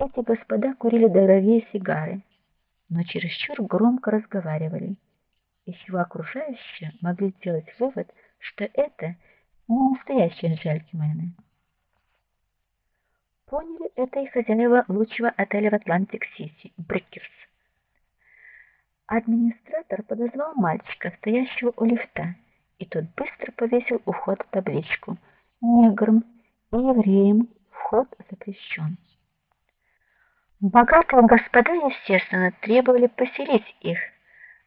Эти господа курили дорогие сигары, но чересчур громко разговаривали. Из чего окружающие могли сделать вывод, что это не настоящие джентльмены. Поняли это и хозяева лучшего отеля в Атлантик-Сити, Брейкерс. Администратор подозвал мальчика, стоящего у лифта, и тот быстро повесил у входа табличку: "Неграм и евреям вход запрещен». Богатые господа, естественно, требовали поселить их,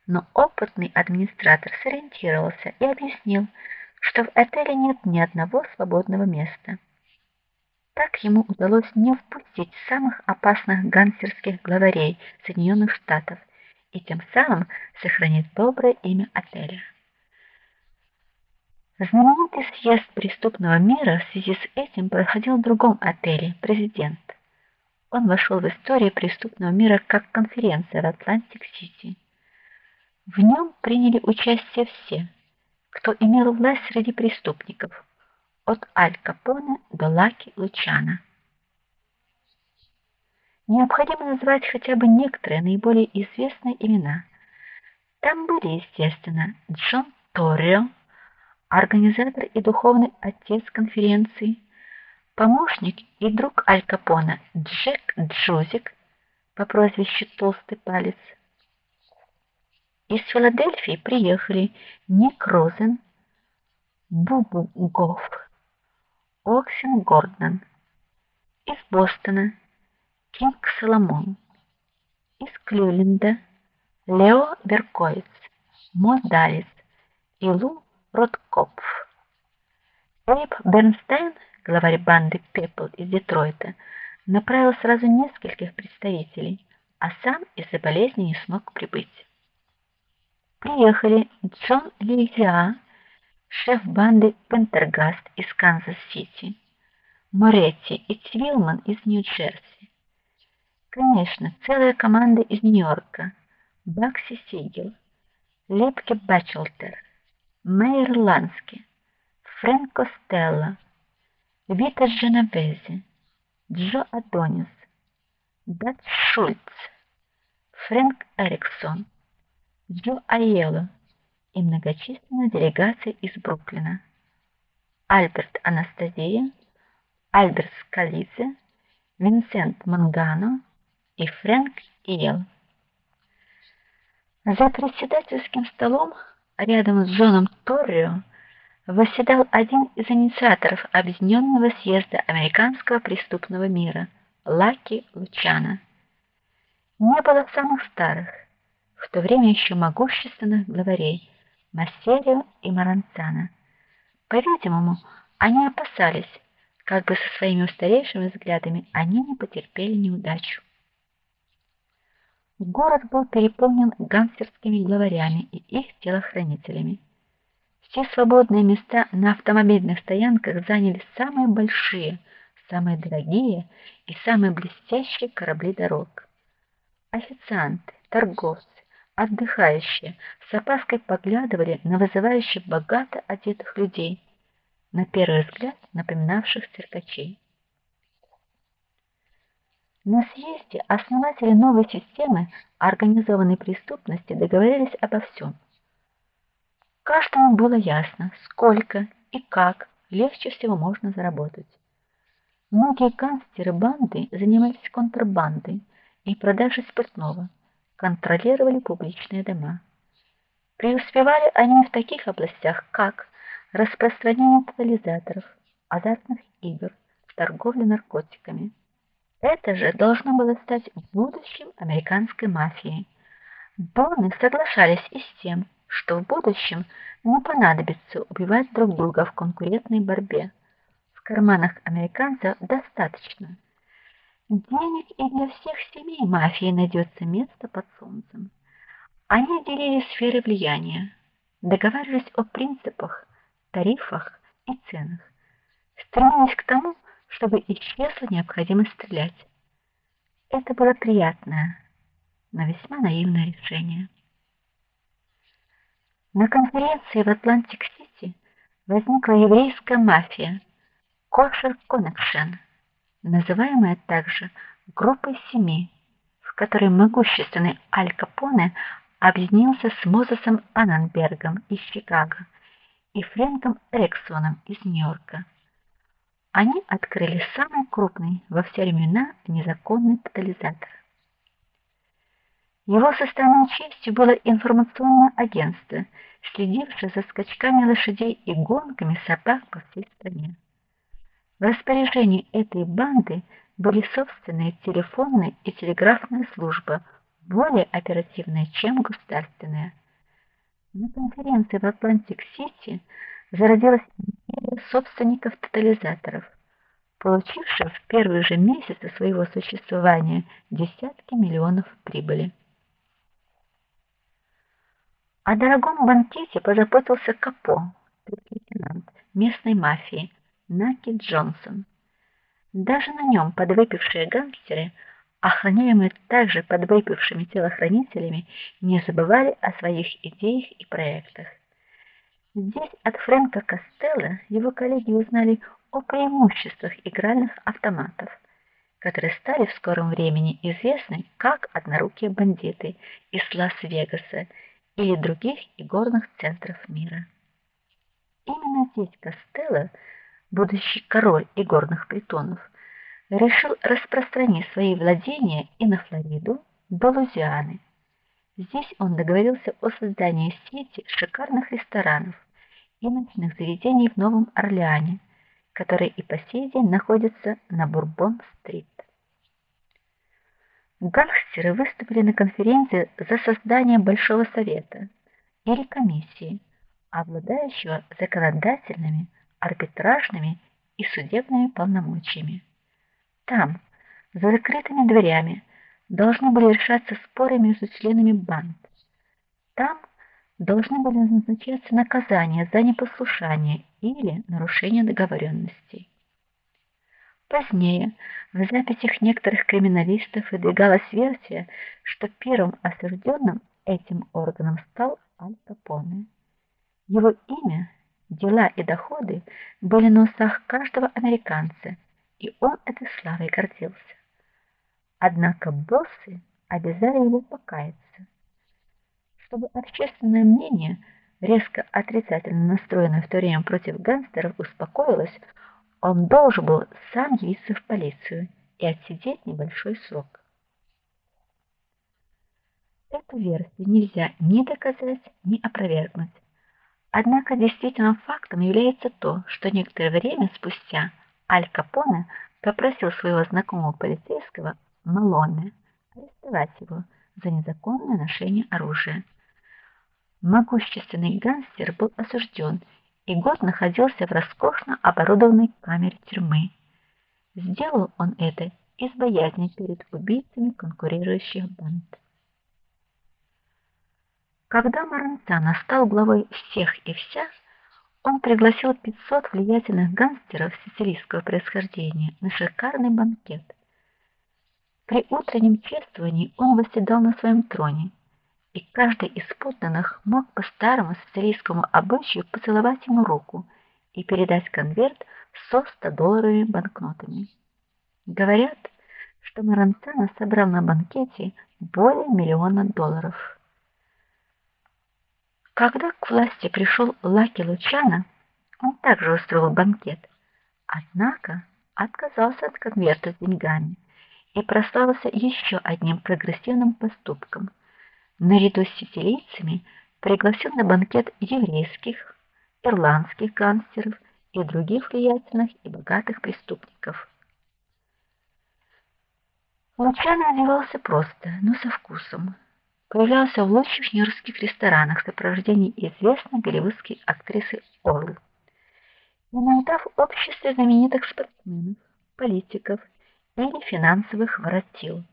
но опытный администратор сориентировался и объяснил, что в отеле нет ни одного свободного места. Так ему удалось не впустить самых опасных гангстерских главарей Соединенных Штатов и тем самым сохранить доброе имя отеля. Знаменитый съезд преступного мира в связи с этим проходил в другом отеле Президент. Он вошел в историю преступного мира как конференция в Атлантик-Сити. В нем приняли участие все, кто имел власть среди преступников, от Аль Капоне до Лаки Лучана. Необходимо назвать хотя бы некоторые наиболее известные имена. Там были, естественно, Джон Торрио, организатор и духовный отец конференции, помощник и друг Аль Капоне Джек Джозик по прозвищу Толстый палец. Из Филадельфии приехали Ник Розен, Бубу Гофф, Оксин Гордон. Из Бостона Кинг Соломон. Из Кливленда Лео Берковиц, Мо Далис и Лу Роткопф. Эйб Бернстайн, главарь банды Purple из Детройта, направил сразу нескольких представителей, а сам из-за болезни не смог прибыть. Приехали Джон Лизиа, шеф банды Пендергаст из Канзас-Сити, Моретти и Цвилман из Нью-Джерси. Конечно, целая команда из Нью-Йорка: Бакси Сигел, Лепке Бачелтер, Мейер Лански, Фрэнк Костелло, Вита Дженовези, Джо Адонис, Дат Шульц, Фрэнк Эриксон, Джо Айелло и многочисленная делегация из Бруклина. Альберт Анастасия, Альберт Скалидзе, Винсент Мангано и Фрэнк Иел. За председательским столом рядом с Джоном Торрио восседал один из инициаторов Объединенного съезда американского преступного мира Лаки Лучана. Не было самых старых, в то время еще могущественных главарей Массерио и Маранцана. По-видимому, они опасались, как бы со своими устаревшими взглядами они не потерпели неудачу. Город был переполнен гангстерскими главарями и их телохранителями. Все свободные места на автомобильных стоянках заняли самые большие, самые дорогие и самые блестящие корабли дорог. Официанты, торговцы, отдыхающие с опаской поглядывали на вызывающих богато одетых людей, на первый взгляд напоминавших циркачей. На съезде основатели новой системы организованной преступности договорились обо всем. Каждому было ясно, сколько и как легче всего можно заработать. Многие гангстеры банды занимались контрабандой и продажей спиртного контролировали публичные дома. Преуспевали они в таких областях, как распространение тотализаторов, азартных игр, торговля наркотиками. Это же должно было стать будущим американской мафией. Доны соглашались и с тем, что в будущем не понадобится убивать друг друга в конкурентной борьбе. В карманах американцев достаточно Денег и для всех семей мафии найдется место под солнцем. Они делили сферы влияния, договаривались о принципах, тарифах и ценах, стремились к тому, чтобы исчезла необходимость стрелять. Это было приятное, но весьма наивное решение. На конференции в Атлантик-Сити возникла еврейская мафия Kosher Connection называемая также группой семи, в которой могущественный Аль Капоне объединился с Мозесом Анненбергом из Чикаго и Фрэнком Эриксоном из Нью-Йорка. Они открыли самый крупный во все времена незаконный тотализатор. Его составной частью было информационное агентство, следившее за скачками лошадей и гонками собак по всей стране. В распоряжении этой банды были собственные телефонная и телеграфная служба, более оперативная, чем государственная. На конференции в Атлантик-Сити зародилась империя собственников тотализаторов, получившая в первые же месяцы своего существования десятки миллионов прибыли. О дорогом банкете позаботился Капо, лейтенант местной мафии Наки Джонсон. Даже на нем подвыпившие гангстеры, охраняемые также подвыпившими телохранителями, не забывали о своих идеях и проектах. Здесь от Фрэнка Костелло его коллеги узнали о преимуществах игральных автоматов, которые стали в скором времени известны как однорукие бандиты из Лас-Вегаса или других игорных центров мира. Именно здесь Костелло, будущий король игорных притонов, решил распространить свои владения и на Флориду, до Луизианы. Здесь он договорился о создании сети шикарных ресторанов и ночных заведений в Новом Орлеане, которые и по сей день находятся на Бурбон-стрит. Гангстеры выступили на конференции за создание большого совета или комиссии, обладающего законодательными, арбитражными и судебными полномочиями. Там, за закрытыми дверями, должны были решаться споры между членами банд. Там должны были назначаться наказания за непослушание или нарушение договоренностей. Позднее в записях некоторых криминалистов выдвигалась версия, что первым осужденным этим органом стал Аль Капоне. Его имя, дела и доходы были на устах каждого американца, и он этой славой гордился. Однако боссы обязали его покаяться. Чтобы общественное мнение, резко отрицательно настроенное в то время против гангстеров, успокоилось, он должен был сам явиться в полицию и отсидеть небольшой срок. Эту версию нельзя ни доказать, ни опровергнуть. Однако действительным фактом является то, что некоторое время спустя Аль Капоне попросил своего знакомого полицейского Малоне арестовать его за незаконное ношение оружия. Могущественный гангстер был осужден и год находился в роскошно оборудованной камере тюрьмы. Сделал он это из боязни перед убийцами конкурирующих банд. Когда Марантана стал главой всех и вся, он пригласил 500 влиятельных гангстеров сицилийского происхождения на шикарный банкет. При утреннем чествовании он восседал на своем троне и каждый из подданных мог по старому сицилийскому обычаю поцеловать ему руку и передать конверт со 100-долларовыми банкнотами. Говорят, что Марантана собрал на банкете более миллиона долларов. Когда к власти пришел Лаки Лучано, он также устроил банкет. Однако отказался от конверта с деньгами и прославился еще одним прогрессивным поступком – наряду с сицилийцами пригласил на банкет еврейских, ирландских гангстеров и других влиятельных и богатых преступников. Лучано одевался просто, но со вкусом. Появлялся в лучших нью-йоркских ресторанах в сопровождении известной голливудской актрисы Орл. Иногда в обществе знаменитых спортсменов, политиков или финансовых воротил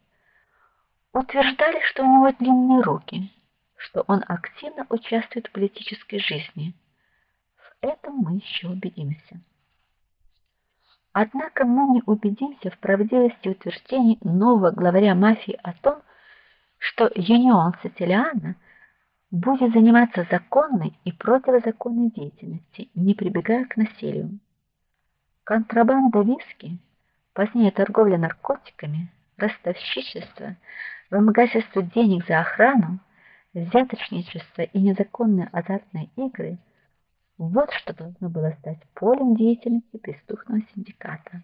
утверждали, что у него длинные руки, что он активно участвует в политической жизни. В этом мы еще убедимся. Однако мы не убедимся в правдивости утверждений нового главаря мафии о том, что Юнион Сицилиана будет заниматься законной и противозаконной деятельностью, не прибегая к насилию. Контрабанда виски, позднее торговля наркотиками ростовщичество, вымогательство денег за охрану, взяточничество и незаконные азартные игры вот что должно было стать полем деятельности преступного синдиката.